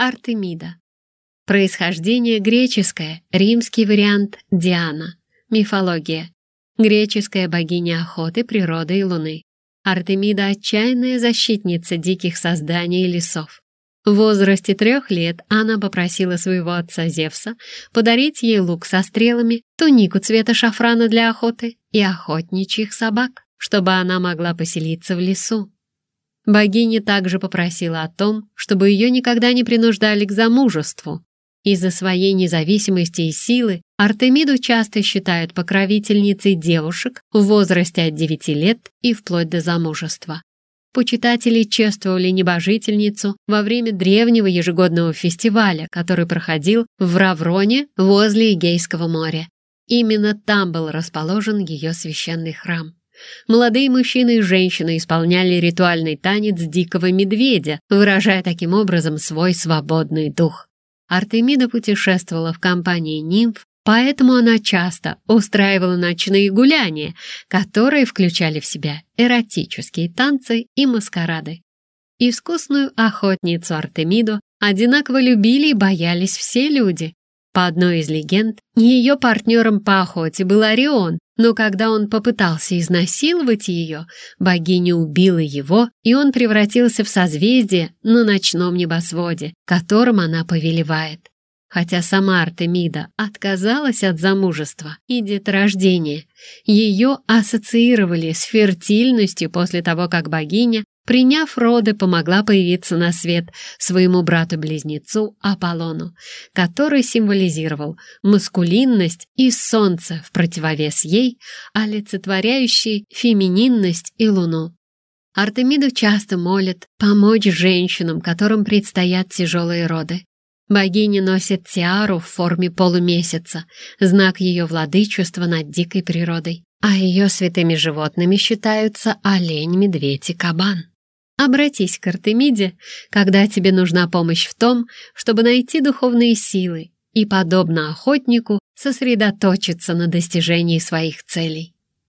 Артемида. Происхождение греческое, римский вариант Диана. Мифология. Греческая богиня охоты, природы и луны. Артемида — отчаянная защитница диких созданий и лесов. В возрасте трех лет она попросила своего отца Зевса подарить ей лук со стрелами, тунику цвета шафрана для охоты и охотничьих собак, чтобы она могла поселиться в лесу. Богиня также попросила о том, чтобы ее никогда не принуждали к замужеству. Из-за своей независимости и силы Артемиду часто считают покровительницей девушек в возрасте от 9 лет и вплоть до замужества. Почитатели чествовали небожительницу во время древнего ежегодного фестиваля, который проходил в Равроне возле Эгейского моря. Именно там был расположен ее священный храм. Молодые мужчины и женщины исполняли ритуальный танец дикого медведя, выражая таким образом свой свободный дух. Артемида путешествовала в компании нимф, поэтому она часто устраивала ночные гуляния, которые включали в себя эротические танцы и маскарады. Искусную охотницу Артемиду одинаково любили и боялись все люди, по одной из легенд, ее партнером по охоте был Орион, но когда он попытался изнасиловать ее, богиня убила его, и он превратился в созвездие на ночном небосводе, которым она повелевает. Хотя сама Артемида отказалась от замужества и деторождения, ее ассоциировали с фертильностью после того, как богиня приняв роды, помогла появиться на свет своему брату-близнецу Аполлону, который символизировал маскулинность и солнце в противовес ей, олицетворяющий фемининность и луну. Артемиду часто молят помочь женщинам, которым предстоят тяжелые роды. Богиня носит тиару в форме полумесяца, знак ее владычества над дикой природой, а ее святыми животными считаются олень, медведь и кабан. Обратись к Артемиде, когда тебе нужна помощь в том, чтобы найти духовные силы и, подобно охотнику, сосредоточиться на достижении своих целей.